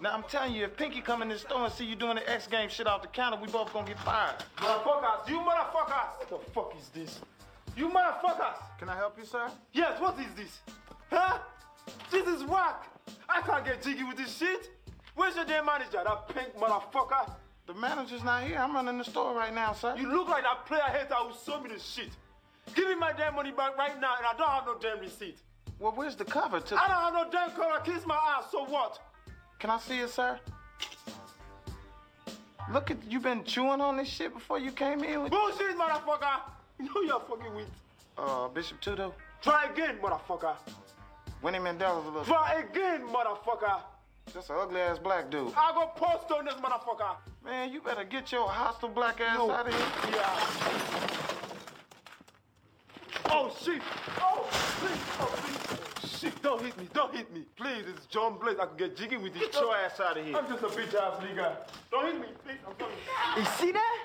Now I'm telling you, if Pinky come in this store and see you doing the X game shit off the counter, we both gonna get fired. Motherfuckers, you motherfuckers! What the fuck is this? You motherfuckers! Can I help you, sir? Yes, what is this? Huh? This is whack! I can't get jiggy with this shit! Where's your damn manager, that pink motherfucker? The manager's not here. I'm running the store right now, sir. You look like that player hater who sold me this shit. Give me my damn money back right now, and I don't have no damn receipt. Well, where's the cover to? I don't have no damn cover. Kiss my ass. So what? Can I see it, sir? Look at you been chewing on this shit before you came in with Bullshit, motherfucker. You know you're fucking with. uh Bishop Tutu. Try again, motherfucker. Winnie Mandela's a little Try again, motherfucker. just an ugly ass black dude. I go post on this motherfucker. Man, you better get your hostile black ass No. out of here. Yeah. Oh shit! Oh please! Oh! Shit! Don't hit me! Don't hit me! Please, it's John Blaze. I could get jiggy with this. Get your ass out of here. I'm just a bitch ass nigga. Don't hit me, please. I'm coming. You see that?